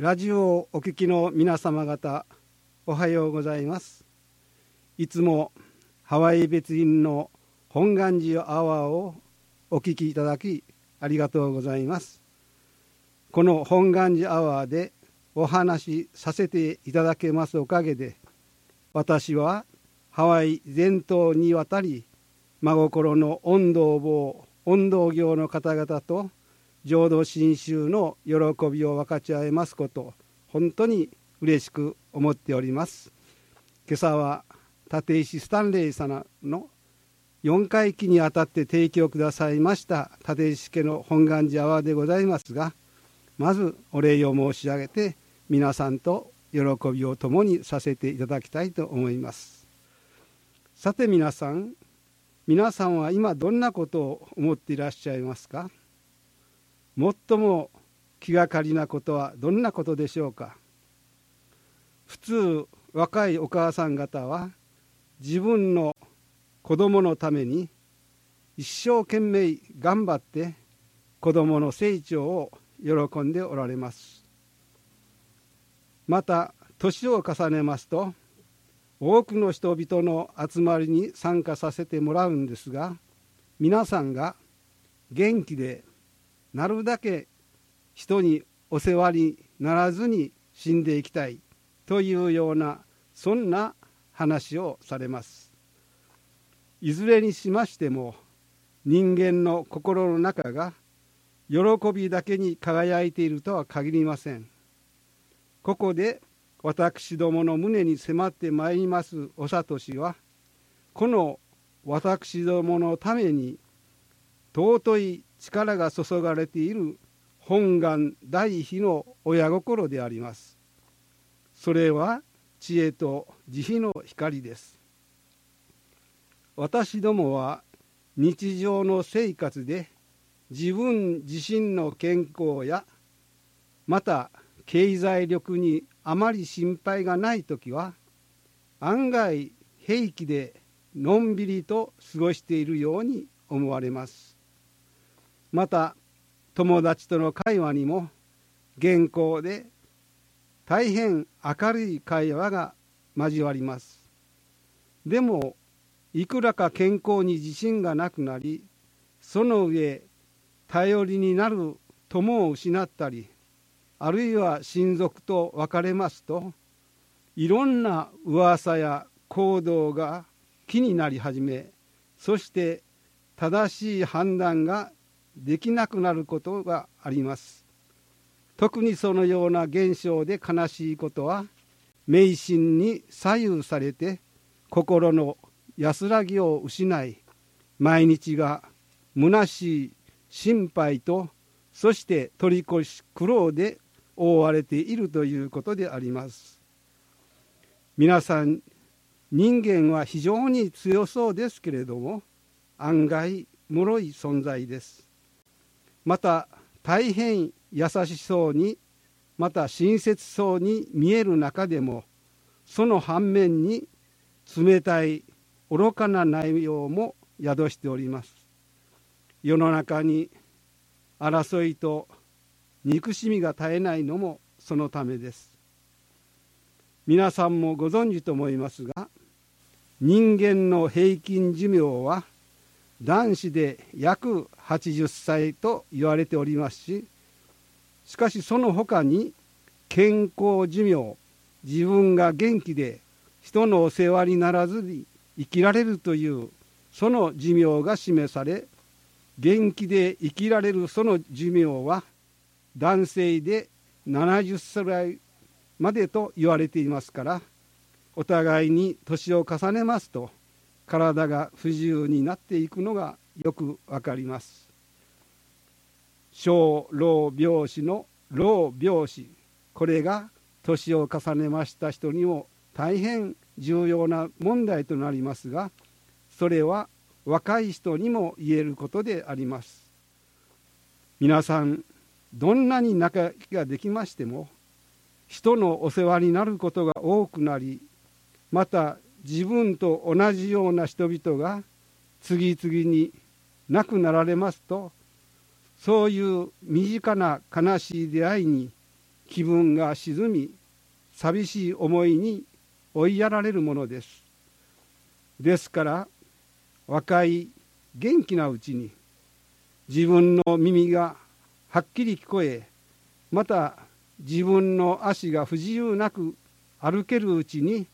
ラジオをお聞きの皆様方おはようございます。いつもハワイ別院の本願寺アワーをお聞きいただきありがとうございます。この本願寺アワーでお話しさせていただけますおかげで私はハワイ全島にわたり真心の温道坊温道業の方々と浄土真宗の喜びを分かち合えますこと本当に嬉しく思っております。今朝は立石スタンレイ様の4回忌にあたって提供くださいました立石家の本願寺阿波でございますがまずお礼を申し上げて皆さんと喜びを共にさせていただきたいと思います。さて皆さん皆さんは今どんなことを思っていらっしゃいますか？最も気がかりなことはどんなことでしょうか？普通若いお母さん方は自分の子供のために一生懸命頑張って子供の成長を喜んでおられます。また年を重ねますと多くの人々の集まりに参加させてもらうんですが皆さんが元気でなるだけ人にお世話にならずに死んでいきたいというようなそんな話をされます。いずれにしましても人間の心の中が喜びだけに輝いているとは限りません。ここで私どもの胸に迫ってまいりますお諭しはこの私どものために尊い力が注がれている本願大悲の親心であります。それは知恵と慈悲の光です。私どもは日常の生活で自分自身の健康やまた経済力にあまり心配がない時は案外平気でのんびりと過ごしているように思われます。また友達との会話にも原稿で大変明るい会話が交わります。でもいくらか健康に自信がなくなりその上頼りになる友を失ったりあるいは親族と別れますといろんな噂や行動が気になり始めそして正しい判断ができなくなることがあります。特にそのような現象で悲しいことは迷信に左右されて心の安らぎを失い毎日が虚しい心配とそして取り越し苦労で覆われているということであります。皆さん人間は非常に強そうですけれども案外脆い存在です。また大変優しそうにまた親切そうに見える中でもその反面に冷たい愚かな内容も宿しております。世の中に争いと憎しみが絶えないのもそのためです。皆さんもご存知と思いますが人間の平均寿命は男子で約80歳と言われておりますししかしその他に健康寿命自分が元気で人のお世話にならずに生きられるというその寿命が示され元気で生きられるその寿命は男性で70歳までと言われていますからお互いに年を重ねますと体が不自由になっていくのがよくわかります。小老病死の老病死。これが年を重ねました人にも大変重要な問題となりますがそれは若い人にも言えることであります。皆さんどんなに仲ができましても人のお世話になることが多くなりまた自分と同じような人々が次々に亡くなられますとそういう身近な悲しい出会いに気分が沈み寂しい思いに追いやられるものです。ですから若い元気なうちに自分の耳がはっきり聞こえまた自分の足が不自由なく歩けるうちに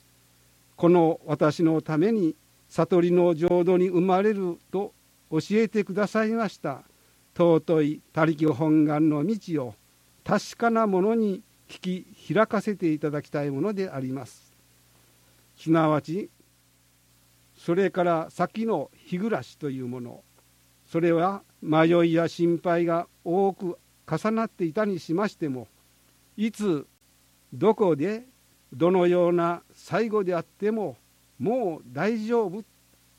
この私のために悟りの浄土に生まれると教えてくださいました。尊い他力本願の道を確かなものに聞き開かせていただきたいものであります。すなわちそれから先の日暮らしというもの。それは迷いや心配が多く重なっていたにしましてもいつどこでどのような最後であってももう大丈夫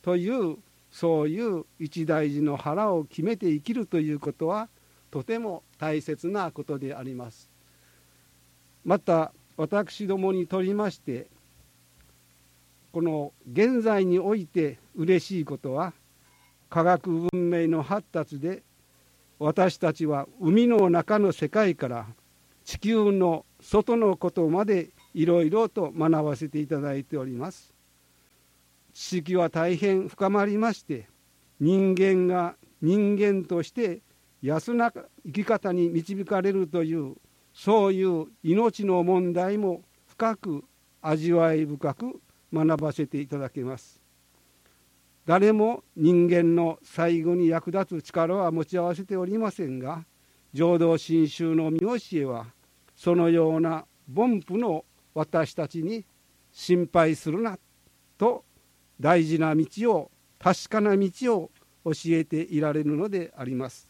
というそういう一大事の腹を決めて生きるということはとても大切なことであります。また私どもにとりましてこの現在において嬉しいことは科学文明の発達で私たちは海の中の世界から地球の外のことまでいろいろと学ばせていただいております。知識は大変深まりまして人間が人間として安な生き方に導かれるというそういう命の問題も深く味わい深く学ばせていただけます。誰も人間の最後に役立つ力は持ち合わせておりませんが浄土真宗の見教えはそのような凡夫の私たちに心配するなと大事な道を確かな道を教えていられるのであります。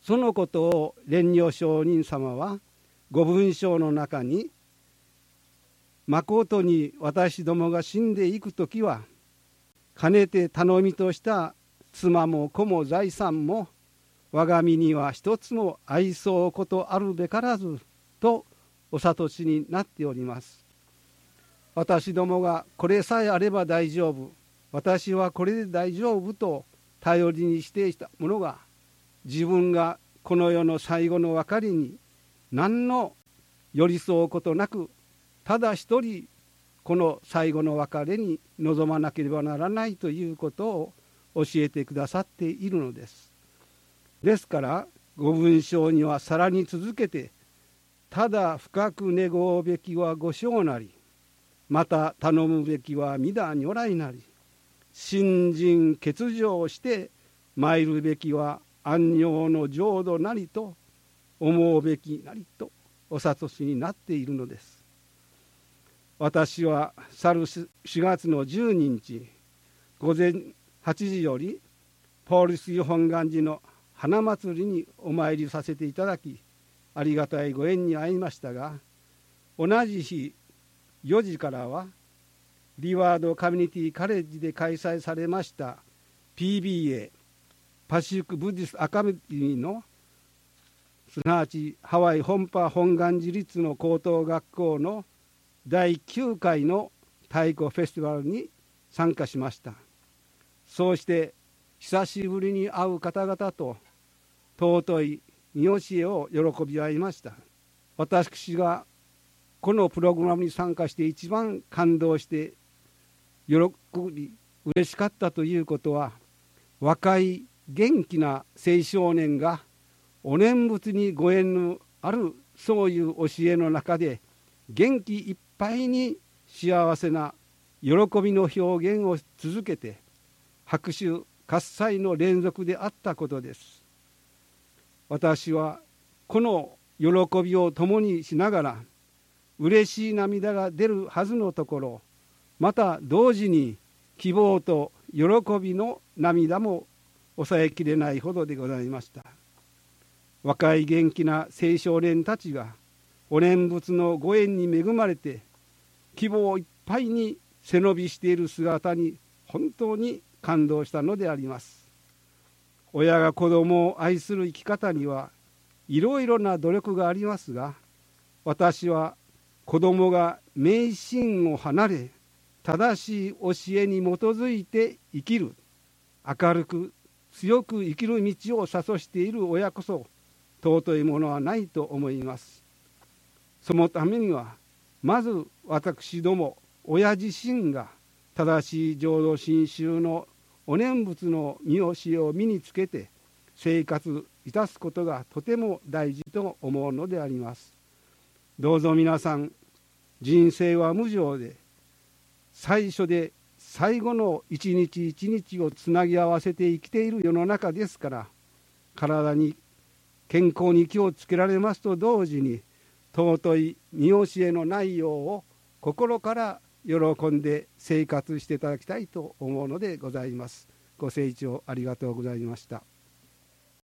そのことを蓮如上人様はご文章の中に「まことに私どもが死んでいく時はかねて頼みとした妻も子も財産も我が身には一つも愛そうことあるべからず」とお諭しになっております。私どもがこれさえあれば大丈夫私はこれで大丈夫と頼りにしていたものが自分がこの世の最後の別れに何の寄り添うことなくただ一人この最後の別れに臨まなければならないということを教えてくださっているのです。ですからご文章にはさらに続けて「ただ深く願うべきは御性なりまた頼むべきは皆如来なり新人欠場して参るべきは安養の浄土なりと思うべきなりとお諭しになっているのです。私は去る4月の12日午前8時よりポール水本願寺の花祭りにお参りさせていただきありがたいご縁に会いましたが同じ日4時からはリワードカミュニティカレッジで開催されました PBA パシフィック・ブディス・アカデミーのすなわちハワイ本波本願寺立の高等学校の第9回の太鼓フェスティバルに参加しました。そうして久しぶりに会う方々と尊い見教えを喜び合いました。私がこのプログラムに参加して一番感動して喜び嬉しかったということは若い元気な青少年がお念仏にご縁のあるそういう教えの中で元気いっぱいに幸せな喜びの表現を続けて拍手喝采の連続であったことです。私はこの喜びを共にしながら嬉しい涙が出るはずのところまた同時に希望と喜びの涙も抑えきれないほどでございました。若い元気な青少年たちがお念仏のご縁に恵まれて希望いっぱいに背伸びしている姿に本当に感動したのであります。親が子供を愛する生き方にはいろいろな努力がありますが私は子供が迷信を離れ正しい教えに基づいて生きる明るく強く生きる道を諭している親こそ尊いものはないと思います。そのためにはまず私ども親自身が正しい浄土真宗のお念仏の見教えを身につけて生活いたすことがとても大事と思うのであります。どうぞ皆さん人生は無常で最初で最後の一日一日をつなぎ合わせて生きている世の中ですから体に健康に気をつけられますと同時に尊い見教えの内容を心から喜んで生活していただきたいと思うのでございます。ご清聴ありがとうございました。